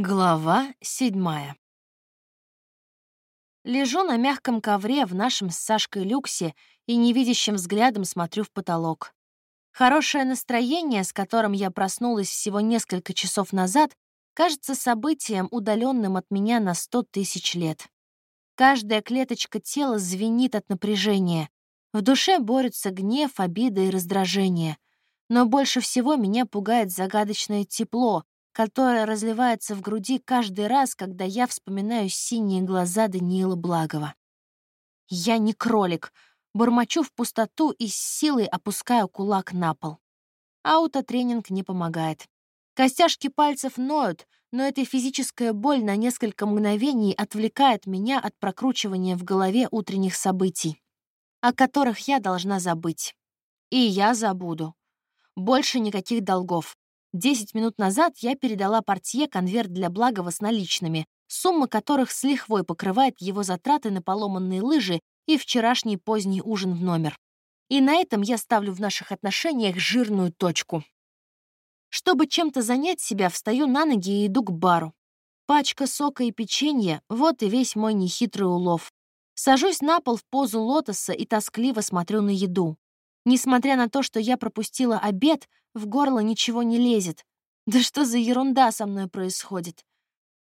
Глава седьмая. Лежу на мягком ковре в нашем с Сашкой люксе и невидящим взглядом смотрю в потолок. Хорошее настроение, с которым я проснулась всего несколько часов назад, кажется событием, удаленным от меня на сто тысяч лет. Каждая клеточка тела звенит от напряжения. В душе борются гнев, обида и раздражение. Но больше всего меня пугает загадочное тепло, которая разливается в груди каждый раз, когда я вспоминаю синие глаза Даниила Благова. Я не кролик, бормочу в пустоту и с силой опускаю кулак на пол. Аутотренинг не помогает. Костяшки пальцев ноют, но эта физическая боль на несколько мгновений отвлекает меня от прокручивания в голове утренних событий, о которых я должна забыть. И я забуду. Больше никаких долгов. Десять минут назад я передала портье конверт для Благова с наличными, сумма которых с лихвой покрывает его затраты на поломанные лыжи и вчерашний поздний ужин в номер. И на этом я ставлю в наших отношениях жирную точку. Чтобы чем-то занять себя, встаю на ноги и иду к бару. Пачка сока и печенья — вот и весь мой нехитрый улов. Сажусь на пол в позу лотоса и тоскливо смотрю на еду. Несмотря на то, что я пропустила обед, в горло ничего не лезет. Да что за ерунда со мной происходит?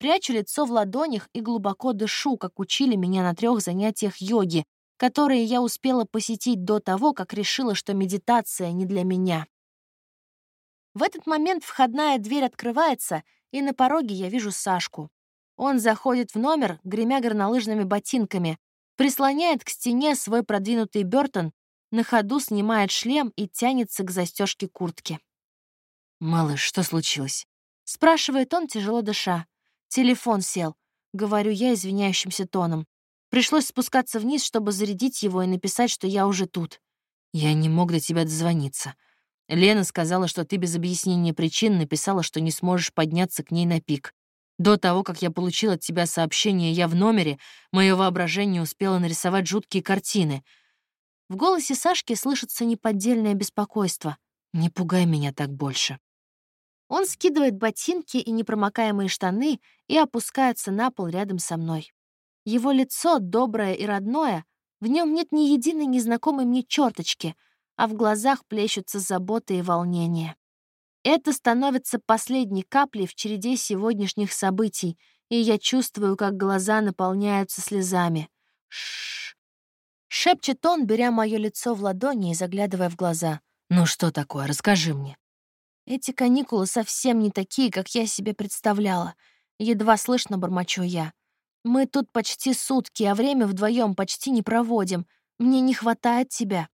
Прячу лицо в ладонях и глубоко дышу, как учили меня на трех занятиях йоги, которые я успела посетить до того, как решила, что медитация не для меня. В этот момент входная дверь открывается, и на пороге я вижу Сашку. Он заходит в номер, гремя горнолыжными ботинками, прислоняет к стене свой продвинутый Бёртон на ходу снимает шлем и тянется к застежке куртки. «Малыш, что случилось?» — спрашивает он, тяжело дыша. «Телефон сел», — говорю я извиняющимся тоном. Пришлось спускаться вниз, чтобы зарядить его и написать, что я уже тут. «Я не мог до тебя дозвониться. Лена сказала, что ты без объяснения причин написала, что не сможешь подняться к ней на пик. До того, как я получил от тебя сообщение «я в номере», мое воображение успело нарисовать жуткие картины — в голосе Сашки слышится неподдельное беспокойство. «Не пугай меня так больше». Он скидывает ботинки и непромокаемые штаны и опускается на пол рядом со мной. Его лицо доброе и родное, в нем нет ни единой незнакомой мне черточки, а в глазах плещутся забота и волнение. Это становится последней каплей в череде сегодняшних событий, и я чувствую, как глаза наполняются слезами. Шш. Шепчет он, беря мое лицо в ладони и заглядывая в глаза. «Ну что такое? Расскажи мне». Эти каникулы совсем не такие, как я себе представляла. Едва слышно бормочу я. Мы тут почти сутки, а время вдвоем почти не проводим. Мне не хватает тебя.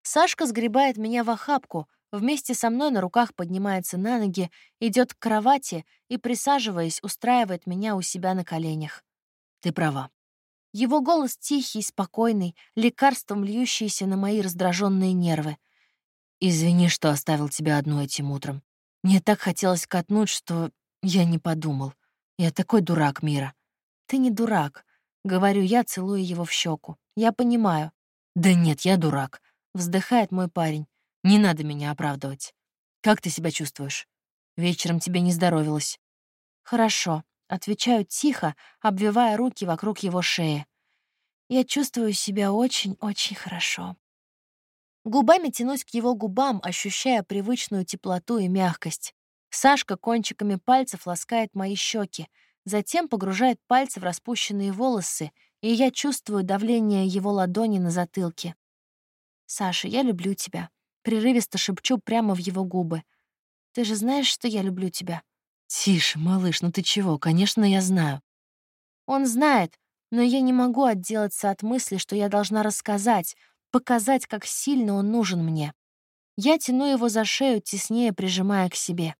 Сашка сгребает меня в охапку, вместе со мной на руках поднимается на ноги, идет к кровати и, присаживаясь, устраивает меня у себя на коленях. Ты права. Его голос тихий, спокойный, лекарством льющийся на мои раздраженные нервы. «Извини, что оставил тебя одну этим утром. Мне так хотелось катнуть, что я не подумал. Я такой дурак, Мира». «Ты не дурак», — говорю я, целуя его в щеку. «Я понимаю». «Да нет, я дурак», — вздыхает мой парень. «Не надо меня оправдывать. Как ты себя чувствуешь? Вечером тебе не здоровилось». «Хорошо», Отвечаю тихо, обвивая руки вокруг его шеи. Я чувствую себя очень-очень хорошо. Губами тянусь к его губам, ощущая привычную теплоту и мягкость. Сашка кончиками пальцев ласкает мои щеки, затем погружает пальцы в распущенные волосы, и я чувствую давление его ладони на затылке. «Саша, я люблю тебя», — прерывисто шепчу прямо в его губы. «Ты же знаешь, что я люблю тебя?» «Тише, малыш, ну ты чего? Конечно, я знаю». Он знает, но я не могу отделаться от мысли, что я должна рассказать, показать, как сильно он нужен мне. Я тяну его за шею, теснее прижимая к себе.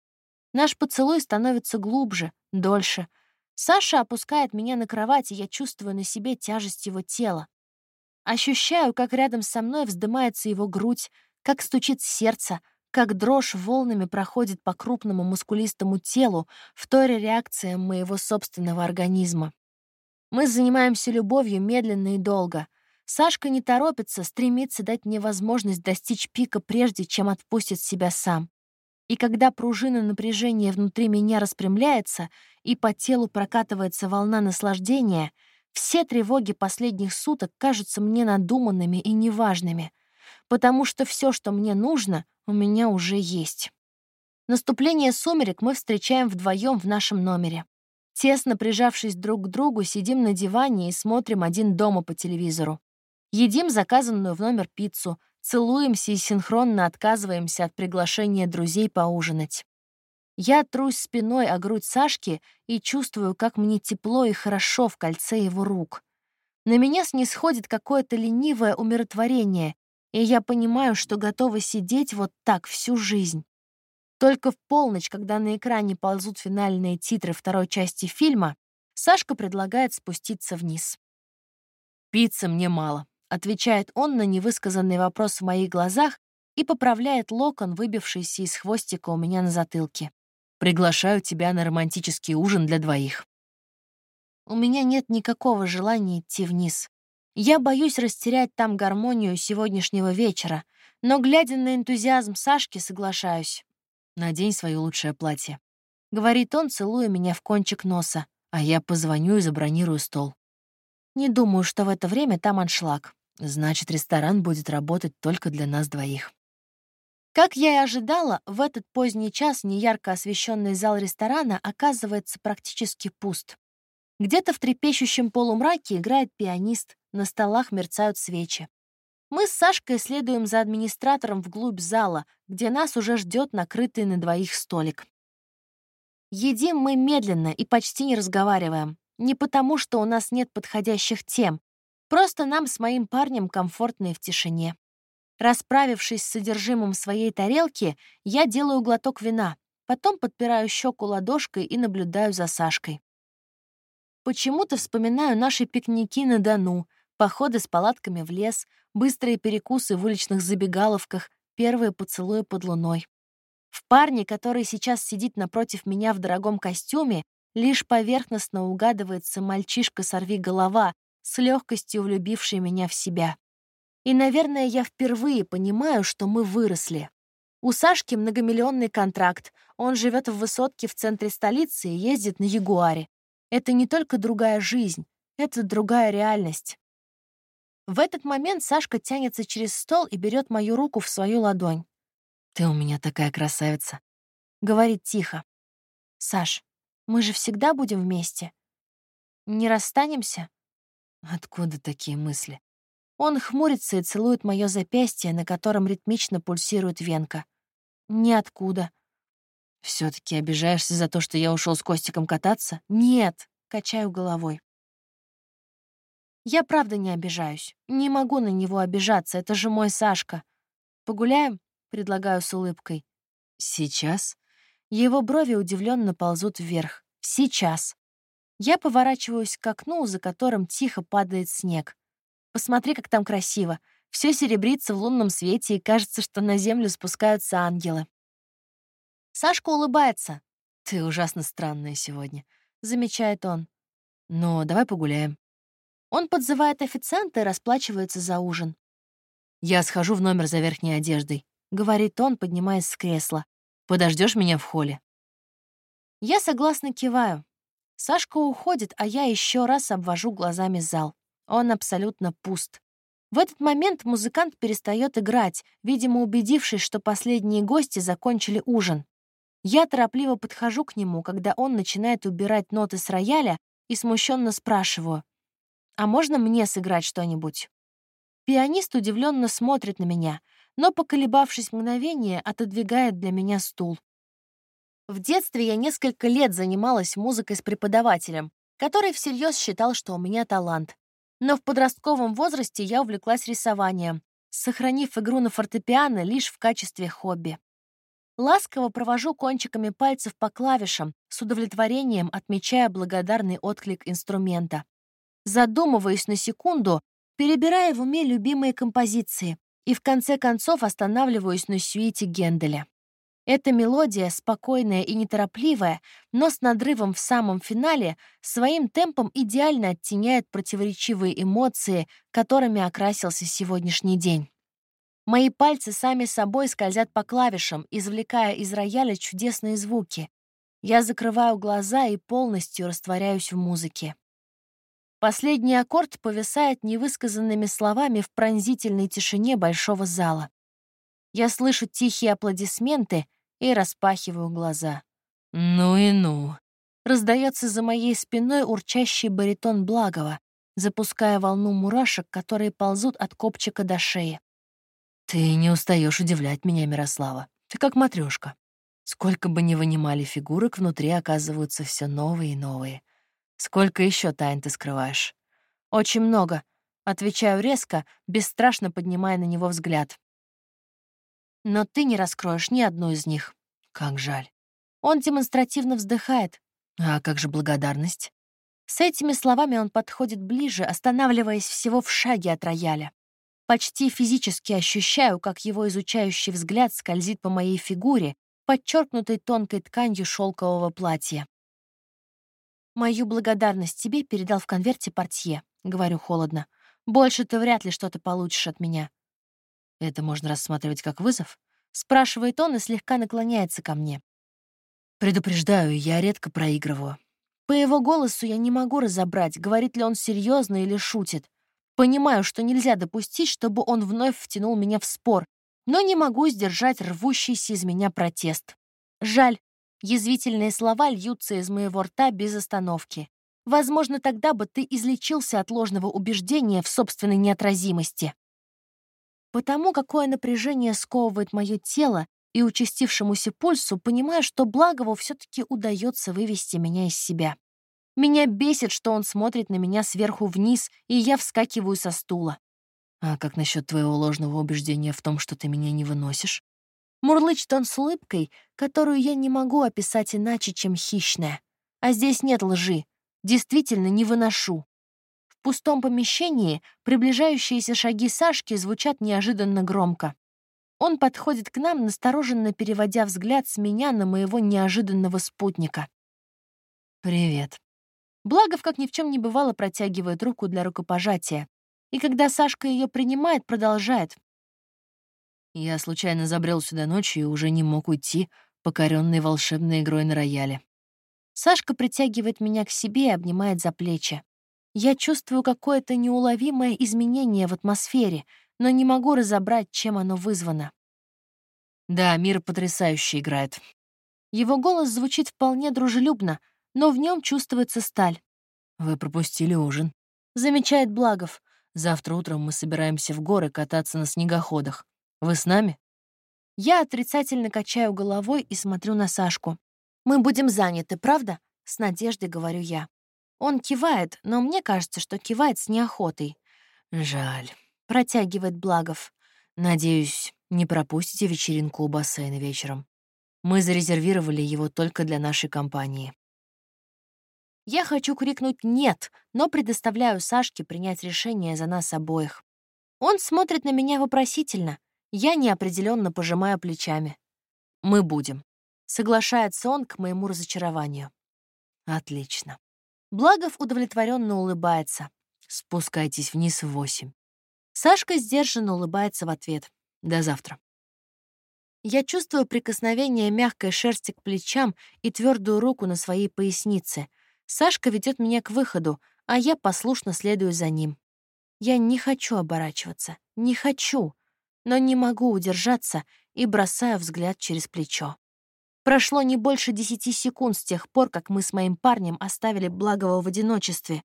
Наш поцелуй становится глубже, дольше. Саша опускает меня на кровать, и я чувствую на себе тяжесть его тела. Ощущаю, как рядом со мной вздымается его грудь, как стучит сердце, как дрожь волнами проходит по крупному мускулистому телу, в вторя реакциям моего собственного организма. Мы занимаемся любовью медленно и долго. Сашка не торопится, стремится дать мне возможность достичь пика прежде, чем отпустит себя сам. И когда пружина напряжения внутри меня распрямляется и по телу прокатывается волна наслаждения, все тревоги последних суток кажутся мне надуманными и неважными, потому что все, что мне нужно, у меня уже есть. Наступление сумерек мы встречаем вдвоем в нашем номере. Тесно прижавшись друг к другу, сидим на диване и смотрим один дома по телевизору. Едим заказанную в номер пиццу, целуемся и синхронно отказываемся от приглашения друзей поужинать. Я трусь спиной о грудь Сашки и чувствую, как мне тепло и хорошо в кольце его рук. На меня снисходит какое-то ленивое умиротворение, и я понимаю, что готова сидеть вот так всю жизнь. Только в полночь, когда на экране ползут финальные титры второй части фильма, Сашка предлагает спуститься вниз. «Пиццы мне мало», отвечает он на невысказанный вопрос в моих глазах и поправляет локон, выбившийся из хвостика у меня на затылке. «Приглашаю тебя на романтический ужин для двоих». У меня нет никакого желания идти вниз. Я боюсь растерять там гармонию сегодняшнего вечера, но, глядя на энтузиазм Сашки, соглашаюсь. «Надень свое лучшее платье», — говорит он, целуя меня в кончик носа, а я позвоню и забронирую стол. Не думаю, что в это время там аншлаг. Значит, ресторан будет работать только для нас двоих. Как я и ожидала, в этот поздний час неярко освещенный зал ресторана оказывается практически пуст. Где-то в трепещущем полумраке играет пианист, на столах мерцают свечи. Мы с Сашкой следуем за администратором вглубь зала, где нас уже ждет накрытый на двоих столик. Едим мы медленно и почти не разговариваем. Не потому, что у нас нет подходящих тем, Просто нам с моим парнем комфортно и в тишине. Расправившись с содержимым своей тарелки, я делаю глоток вина, потом подпираю щеку ладошкой и наблюдаю за Сашкой. Почему-то вспоминаю наши пикники на Дону, походы с палатками в лес, быстрые перекусы в уличных забегаловках, первые поцелуи под луной. В парне, который сейчас сидит напротив меня в дорогом костюме, лишь поверхностно угадывается мальчишка-сорви голова, с легкостью влюбивший меня в себя. И, наверное, я впервые понимаю, что мы выросли. У Сашки многомиллионный контракт, он живет в высотке в центре столицы и ездит на Ягуаре. Это не только другая жизнь, это другая реальность. В этот момент Сашка тянется через стол и берет мою руку в свою ладонь. «Ты у меня такая красавица», — говорит тихо. «Саш, мы же всегда будем вместе. Не расстанемся?» Откуда такие мысли? Он хмурится и целует мое запястье, на котором ритмично пульсирует венка. Ниоткуда. все таки обижаешься за то, что я ушел с Костиком кататься? Нет, качаю головой. Я правда не обижаюсь. Не могу на него обижаться, это же мой Сашка. Погуляем? Предлагаю с улыбкой. Сейчас? Его брови удивленно ползут вверх. Сейчас. Я поворачиваюсь к окну, за которым тихо падает снег. Посмотри, как там красиво. Все серебрится в лунном свете, и кажется, что на землю спускаются ангелы. Сашка улыбается. «Ты ужасно странная сегодня», — замечает он. «Но давай погуляем». Он подзывает официанта и расплачивается за ужин. «Я схожу в номер за верхней одеждой», — говорит он, поднимаясь с кресла. Подождешь меня в холле?» Я согласно киваю. Сашка уходит, а я еще раз обвожу глазами зал. Он абсолютно пуст. В этот момент музыкант перестает играть, видимо, убедившись, что последние гости закончили ужин. Я торопливо подхожу к нему, когда он начинает убирать ноты с рояля, и смущенно спрашиваю, «А можно мне сыграть что-нибудь?» Пианист удивленно смотрит на меня, но, поколебавшись мгновение, отодвигает для меня стул. В детстве я несколько лет занималась музыкой с преподавателем, который всерьез считал, что у меня талант. Но в подростковом возрасте я увлеклась рисованием, сохранив игру на фортепиано лишь в качестве хобби. Ласково провожу кончиками пальцев по клавишам, с удовлетворением отмечая благодарный отклик инструмента. Задумываюсь на секунду, перебирая в уме любимые композиции, и в конце концов останавливаюсь на сюите Генделя. Эта мелодия, спокойная и неторопливая, но с надрывом в самом финале, своим темпом идеально оттеняет противоречивые эмоции, которыми окрасился сегодняшний день. Мои пальцы сами собой скользят по клавишам, извлекая из рояля чудесные звуки. Я закрываю глаза и полностью растворяюсь в музыке. Последний аккорд повисает невысказанными словами в пронзительной тишине большого зала. Я слышу тихие аплодисменты и распахиваю глаза. «Ну и ну!» Раздается за моей спиной урчащий баритон Благова, запуская волну мурашек, которые ползут от копчика до шеи. «Ты не устаешь удивлять меня, Мирослава. Ты как матрешка. Сколько бы ни вынимали фигурок, внутри оказываются все новые и новые. Сколько еще тайн ты скрываешь? Очень много. Отвечаю резко, бесстрашно поднимая на него взгляд. Но ты не раскроешь ни одну из них. Как жаль. Он демонстративно вздыхает. А как же благодарность? С этими словами он подходит ближе, останавливаясь всего в шаге от рояля. Почти физически ощущаю, как его изучающий взгляд скользит по моей фигуре, подчеркнутой тонкой тканью шелкового платья. «Мою благодарность тебе передал в конверте портье», — говорю холодно. «Больше ты вряд ли что-то получишь от меня». «Это можно рассматривать как вызов?» — спрашивает он и слегка наклоняется ко мне. «Предупреждаю, я редко проигрываю». По его голосу я не могу разобрать, говорит ли он серьезно или шутит. Понимаю, что нельзя допустить, чтобы он вновь втянул меня в спор, но не могу сдержать рвущийся из меня протест. Жаль, Язвительные слова льются из моего рта без остановки. Возможно, тогда бы ты излечился от ложного убеждения в собственной неотразимости. Потому какое напряжение сковывает мое тело и участившемуся пульсу, понимаю, что Благову все таки удается вывести меня из себя. Меня бесит, что он смотрит на меня сверху вниз, и я вскакиваю со стула. А как насчет твоего ложного убеждения в том, что ты меня не выносишь? Мурлычет он с улыбкой, которую я не могу описать иначе, чем хищная. А здесь нет лжи. Действительно не выношу. В пустом помещении приближающиеся шаги Сашки звучат неожиданно громко. Он подходит к нам, настороженно переводя взгляд с меня на моего неожиданного спутника. «Привет». Благов, как ни в чем не бывало, протягивает руку для рукопожатия. И когда Сашка ее принимает, продолжает. Я случайно забрел сюда ночью и уже не мог уйти, покоренный волшебной игрой на рояле. Сашка притягивает меня к себе и обнимает за плечи. Я чувствую какое-то неуловимое изменение в атмосфере, но не могу разобрать, чем оно вызвано. Да, мир потрясающе играет. Его голос звучит вполне дружелюбно, но в нем чувствуется сталь. Вы пропустили ужин. Замечает Благов. Завтра утром мы собираемся в горы кататься на снегоходах. Вы с нами?» Я отрицательно качаю головой и смотрю на Сашку. «Мы будем заняты, правда?» — с надеждой говорю я. Он кивает, но мне кажется, что кивает с неохотой. «Жаль», — протягивает Благов. «Надеюсь, не пропустите вечеринку у бассейна вечером. Мы зарезервировали его только для нашей компании». Я хочу крикнуть «нет», но предоставляю Сашке принять решение за нас обоих. Он смотрит на меня вопросительно — я неопределенно пожимаю плечами. «Мы будем», — соглашается он к моему разочарованию. «Отлично». Благов удовлетворенно улыбается. «Спускайтесь вниз в восемь». Сашка сдержанно улыбается в ответ. «До завтра». Я чувствую прикосновение мягкой шерсти к плечам и твердую руку на своей пояснице. Сашка ведет меня к выходу, а я послушно следую за ним. Я не хочу оборачиваться. Не хочу но не могу удержаться и бросаю взгляд через плечо. Прошло не больше десяти секунд с тех пор, как мы с моим парнем оставили Благого в одиночестве,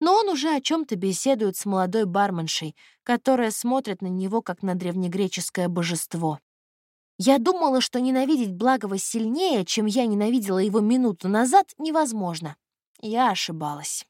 но он уже о чем то беседует с молодой барменшей, которая смотрит на него как на древнегреческое божество. Я думала, что ненавидеть Благого сильнее, чем я ненавидела его минуту назад, невозможно. Я ошибалась.